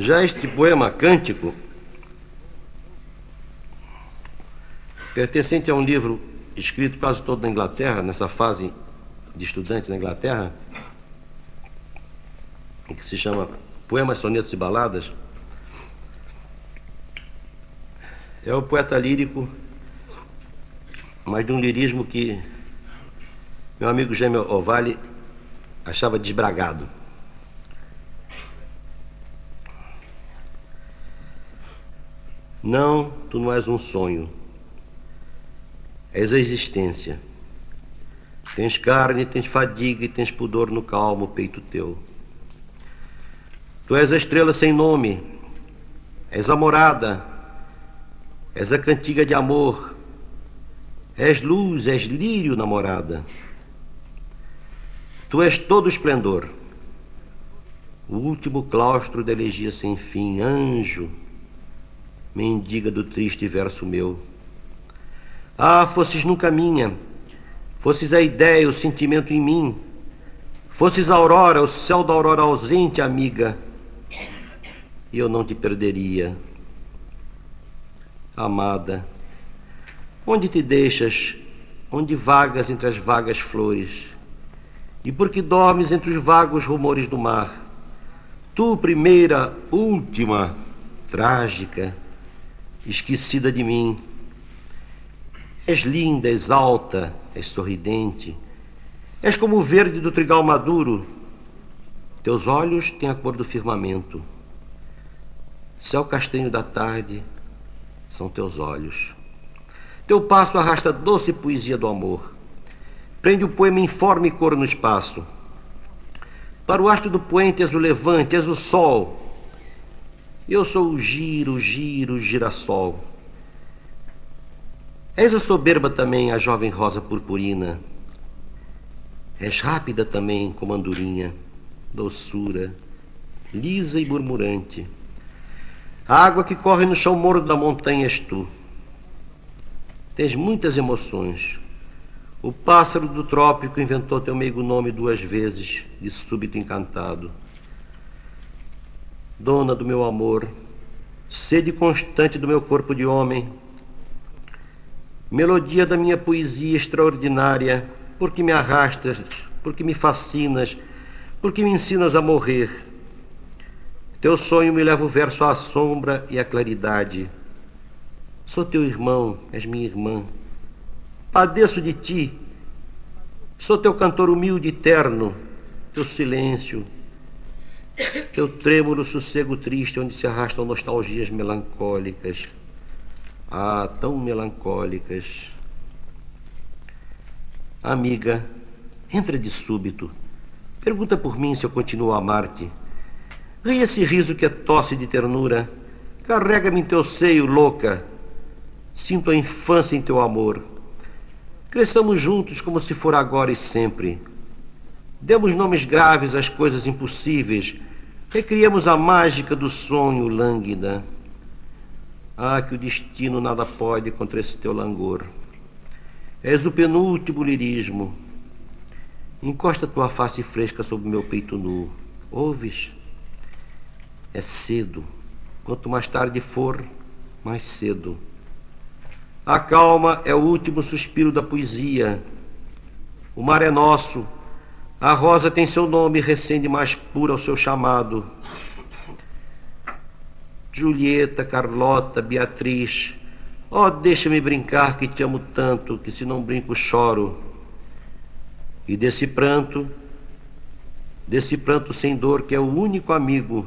Já este poema cântico, pertencente a um livro escrito quase todo na Inglaterra, nessa fase de estudante na Inglaterra, que se chama Poemas, Sonetos e Baladas, é o poeta lírico, mas de um lirismo que meu amigo Gêmeo Ovale achava desbragado. Não, tu não és um sonho. És a existência. Tens carne, tens fadiga e tens pudor no calmo peito teu. Tu és a estrela sem nome, és a morada, és a cantiga de amor, és luz, és lírio namorada. Tu és todo esplendor, o último claustro da elegia sem fim, anjo, mendiga do triste verso meu. Ah, fosses nunca minha, fosses a ideia, o sentimento em mim, fosses a aurora, o céu da aurora ausente, amiga, e eu não te perderia. Amada, onde te deixas, onde vagas entre as vagas flores, e por que dormes entre os vagos rumores do mar? Tu, primeira, última, trágica, esquecida de mim. És linda, és alta, és sorridente. És como o verde do trigal maduro. Teus olhos têm a cor do firmamento. Céu castanho da tarde são teus olhos. Teu passo arrasta doce poesia do amor. Prende o poema informe cor no espaço. Para o astro do poente és o levante, és o sol eu sou o giro, giro, girassol. És a soberba também, a jovem rosa purpurina. És rápida também, como andorinha, doçura, lisa e murmurante. A água que corre no chão moro da montanha és tu. Tens muitas emoções. O pássaro do trópico inventou teu meigo nome duas vezes, de súbito encantado dona do meu amor, sede constante do meu corpo de homem, melodia da minha poesia extraordinária, porque me arrastas, porque me fascinas, porque me ensinas a morrer. Teu sonho me leva o verso à sombra e à claridade. Sou teu irmão, és minha irmã. Padeço de ti. Sou teu cantor humilde e terno, teu silêncio, teu trêmulo sossego triste, onde se arrastam nostalgias melancólicas. Ah, tão melancólicas. Amiga, entra de súbito. Pergunta por mim se eu continuo a amar-te. Ri esse riso que é tosse de ternura. Carrega-me em teu seio, louca. Sinto a infância em teu amor. Cresçamos juntos como se for agora e sempre. Demos nomes graves às coisas impossíveis Recriamos a mágica do sonho lânguida. Ah, que o destino nada pode contra esse teu langor. És o penúltimo lirismo. Encosta tua face fresca sobre meu peito nu. Ouves? É cedo. Quanto mais tarde for, mais cedo. A calma é o último suspiro da poesia. O mar é nosso a rosa tem seu nome, recende mais puro ao seu chamado. Julieta, Carlota, Beatriz, ó, oh, deixa-me brincar que te amo tanto, que se não brinco choro. E desse pranto, desse pranto sem dor que é o único amigo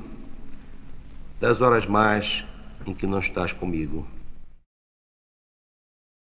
das horas mais em que não estás comigo.